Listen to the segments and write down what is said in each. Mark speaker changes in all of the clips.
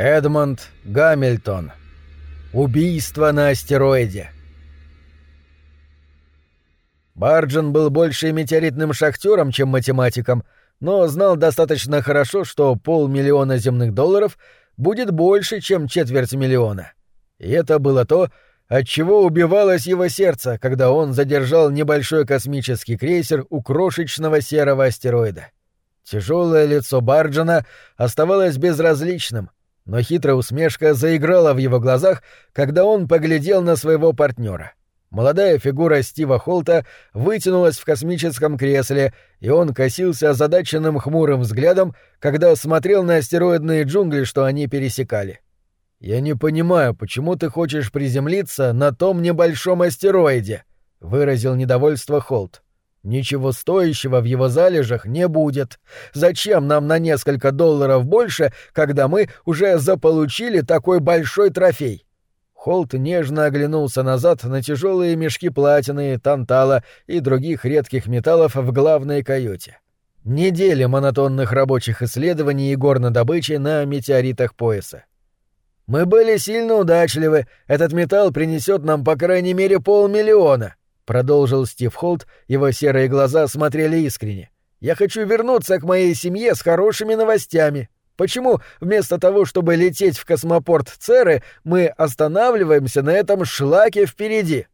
Speaker 1: Эдмонд Гамильтон. Убийство на астероиде. Барджин был больше метеоритным шахтером, чем математиком, но знал достаточно хорошо, что полмиллиона земных долларов будет больше, чем четверть миллиона. И это было то, от чего убивалось его сердце, когда он задержал небольшой космический крейсер у крошечного серого астероида. Тяжелое лицо Барджина оставалось безразличным, но хитрая усмешка заиграла в его глазах, когда он поглядел на своего партнера. Молодая фигура Стива Холта вытянулась в космическом кресле, и он косился озадаченным хмурым взглядом, когда смотрел на астероидные джунгли, что они пересекали. «Я не понимаю, почему ты хочешь приземлиться на том небольшом астероиде?» — выразил недовольство Холт. «Ничего стоящего в его залежах не будет. Зачем нам на несколько долларов больше, когда мы уже заполучили такой большой трофей?» Холт нежно оглянулся назад на тяжелые мешки платины, тантала и других редких металлов в главной каюте. Недели монотонных рабочих исследований и горнодобычи на метеоритах пояса. Мы были сильно удачливы. Этот металл принесет нам по крайней мере полмиллиона, продолжил Стив Холт. Его серые глаза смотрели искренне. Я хочу вернуться к моей семье с хорошими новостями. Почему вместо того, чтобы лететь в космопорт Церы, мы останавливаемся на этом шлаке впереди?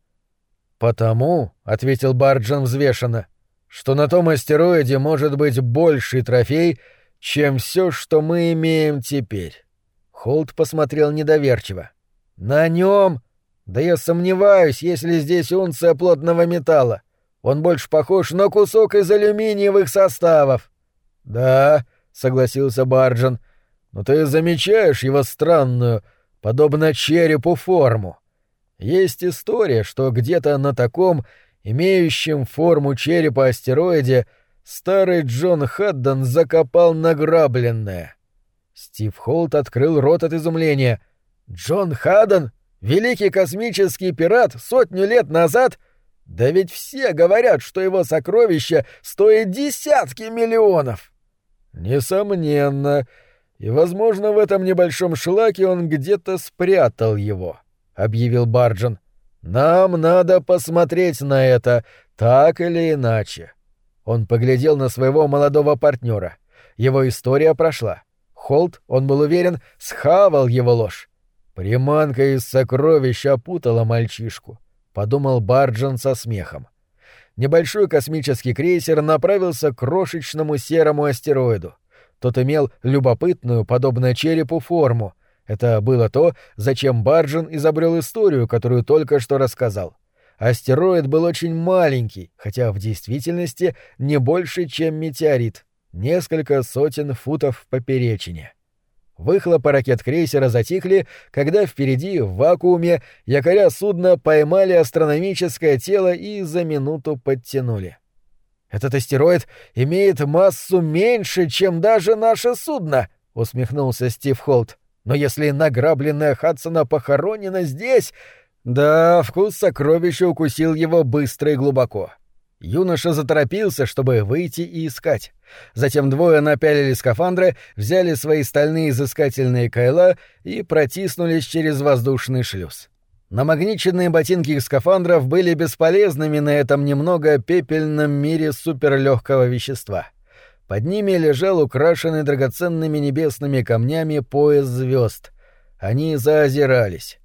Speaker 1: Потому, ответил Барджан взвешенно, что на том астероиде может быть больший трофей, чем все, что мы имеем теперь. Холт посмотрел недоверчиво. На нем? Да я сомневаюсь, если здесь унция плотного металла. Он больше похож на кусок из алюминиевых составов. Да, согласился Барджан. Но ты замечаешь его странную, подобно черепу, форму. Есть история, что где-то на таком, имеющем форму черепа астероиде, старый Джон Хадден закопал награбленное. Стив Холт открыл рот от изумления. Джон Хадден, великий космический пират, сотню лет назад? Да ведь все говорят, что его сокровища стоят десятки миллионов. Несомненно. И, возможно, в этом небольшом шлаке он где-то спрятал его, объявил Барджин. Нам надо посмотреть на это, так или иначе. Он поглядел на своего молодого партнера. Его история прошла. Холт, он был уверен, схавал его ложь. Приманка из сокровища опутала мальчишку, подумал Барджин со смехом небольшой космический крейсер направился к крошечному серому астероиду. Тот имел любопытную, подобно черепу, форму. Это было то, зачем Барджин изобрел историю, которую только что рассказал. Астероид был очень маленький, хотя в действительности не больше, чем метеорит. Несколько сотен футов в поперечине. Выхлопы ракет крейсера затихли, когда впереди, в вакууме, якоря судна поймали астрономическое тело и за минуту подтянули. «Этот астероид имеет массу меньше, чем даже наше судно», — усмехнулся Стив Холт. «Но если награбленная Хадсона похоронена здесь...» Да, вкус сокровища укусил его быстро и глубоко. Юноша заторопился, чтобы выйти и искать. Затем двое напялили скафандры, взяли свои стальные изыскательные кайла и протиснулись через воздушный шлюз. Намагниченные ботинки их скафандров были бесполезными на этом немного пепельном мире суперлегкого вещества. Под ними лежал украшенный драгоценными небесными камнями пояс звезд. Они заозирались.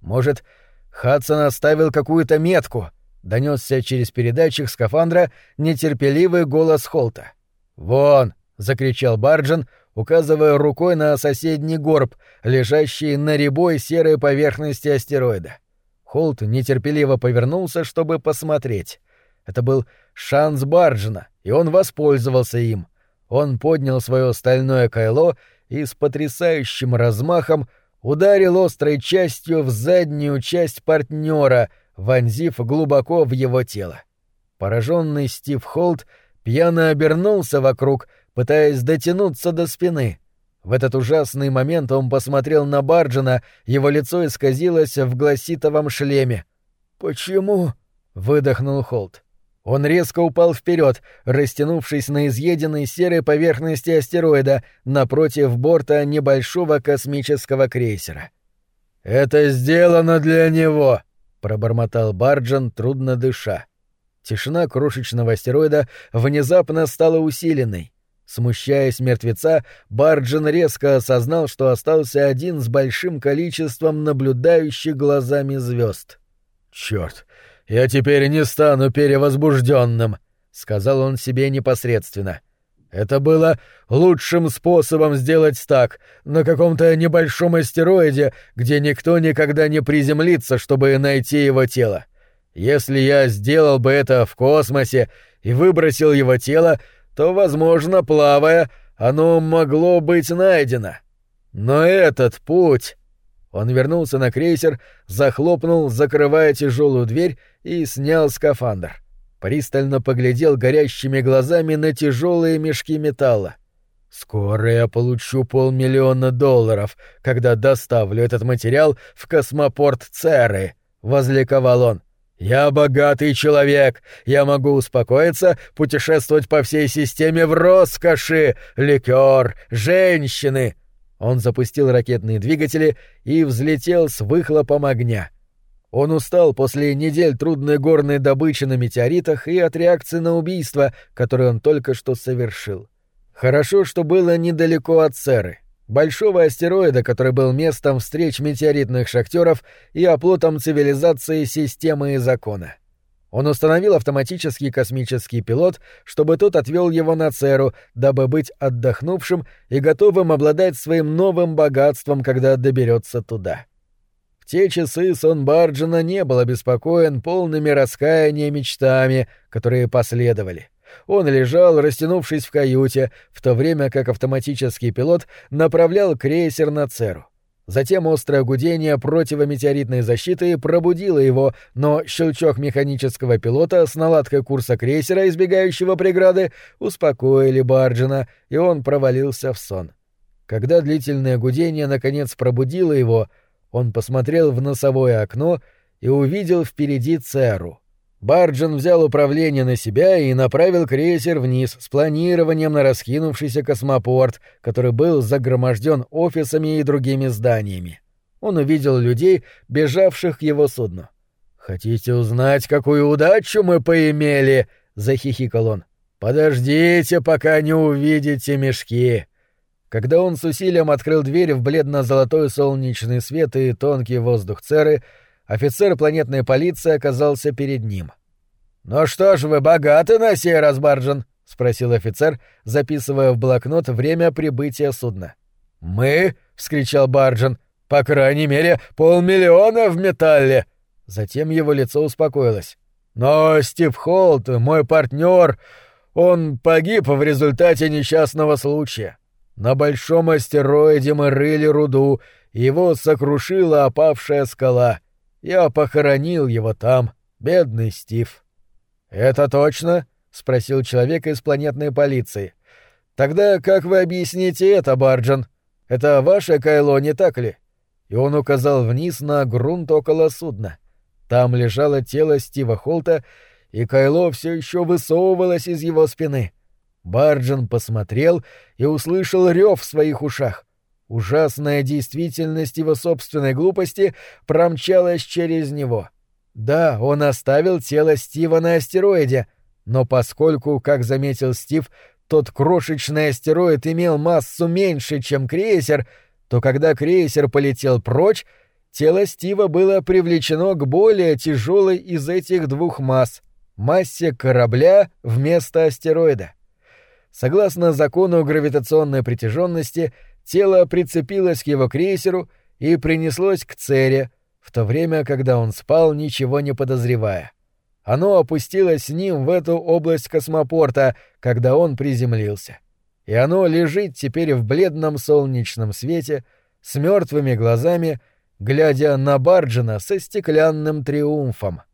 Speaker 1: Может, Хадсон оставил какую-то метку — донесся через передатчик скафандра нетерпеливый голос Холта. «Вон!» — закричал Барджин, указывая рукой на соседний горб, лежащий на рябой серой поверхности астероида. Холт нетерпеливо повернулся, чтобы посмотреть. Это был шанс Барджина, и он воспользовался им. Он поднял свое стальное кайло и с потрясающим размахом ударил острой частью в заднюю часть партнера, вонзив глубоко в его тело. Пораженный Стив Холт пьяно обернулся вокруг, пытаясь дотянуться до спины. В этот ужасный момент он посмотрел на Барджина, его лицо исказилось в гласитовом шлеме. «Почему?» — выдохнул Холт. Он резко упал вперед, растянувшись на изъеденной серой поверхности астероида напротив борта небольшого космического крейсера. «Это сделано для него!» — пробормотал Барджан, трудно дыша. Тишина крошечного астероида внезапно стала усиленной. Смущаясь мертвеца, Барджин резко осознал, что остался один с большим количеством наблюдающих глазами звезд. Черт, я теперь не стану перевозбужденным, сказал он себе непосредственно. Это было лучшим способом сделать так, на каком-то небольшом астероиде, где никто никогда не приземлится, чтобы найти его тело. Если я сделал бы это в космосе и выбросил его тело, то, возможно, плавая, оно могло быть найдено. Но этот путь... Он вернулся на крейсер, захлопнул, закрывая тяжелую дверь, и снял скафандр. Пристально поглядел горящими глазами на тяжелые мешки металла. «Скоро я получу полмиллиона долларов, когда доставлю этот материал в космопорт Церы», — возликовал он. «Я богатый человек, я могу успокоиться, путешествовать по всей системе в роскоши, ликер, женщины». Он запустил ракетные двигатели и взлетел с выхлопом огня. Он устал после недель трудной горной добычи на метеоритах и от реакции на убийство, которое он только что совершил. Хорошо, что было недалеко от Церы, большого астероида, который был местом встреч метеоритных шахтеров и оплотом цивилизации системы и закона. Он установил автоматический космический пилот, чтобы тот отвел его на Церу, дабы быть отдохнувшим и готовым обладать своим новым богатством, когда доберется туда. — те часы сон Барджина не был обеспокоен полными раскаяния мечтами, которые последовали. Он лежал, растянувшись в каюте, в то время как автоматический пилот направлял крейсер на Церу. Затем острое гудение противометеоритной защиты пробудило его, но щелчок механического пилота с наладкой курса крейсера, избегающего преграды, успокоили Барджина, и он провалился в сон. Когда длительное гудение наконец пробудило его, он посмотрел в носовое окно и увидел впереди Церу. Барджин взял управление на себя и направил крейсер вниз с планированием на раскинувшийся космопорт, который был загроможден офисами и другими зданиями. Он увидел людей, бежавших к его судну. «Хотите узнать, какую удачу мы поимели?» — захихикал он. «Подождите, пока не увидите мешки. Когда он с усилием открыл дверь в бледно-золотой солнечный свет и тонкий воздух Церы, офицер планетной полиции оказался перед ним. «Ну что ж, вы богаты на сей раз, Барджин?» — спросил офицер, записывая в блокнот время прибытия судна. «Мы?» — вскричал Барджин. «По крайней мере, полмиллиона в металле!» Затем его лицо успокоилось. «Но Стив Холт, мой партнер, он погиб в результате несчастного случая. На большом астероиде мы рыли руду, его сокрушила опавшая скала. Я похоронил его там, бедный Стив. «Это точно?» — спросил человек из планетной полиции. «Тогда как вы объясните это, Барджан? Это ваше кайло, не так ли?» И он указал вниз на грунт около судна. Там лежало тело Стива Холта, и кайло все еще высовывалось из его спины. Барджин посмотрел и услышал рев в своих ушах. Ужасная действительность его собственной глупости промчалась через него. Да, он оставил тело Стива на астероиде, но поскольку, как заметил Стив, тот крошечный астероид имел массу меньше, чем крейсер, то когда крейсер полетел прочь, тело Стива было привлечено к более тяжелой из этих двух масс — массе корабля вместо астероида. Согласно закону гравитационной притяженности, тело прицепилось к его крейсеру и принеслось к Цере, в то время, когда он спал, ничего не подозревая. Оно опустилось с ним в эту область космопорта, когда он приземлился. И оно лежит теперь в бледном солнечном свете, с мертвыми глазами, глядя на Барджина со стеклянным триумфом —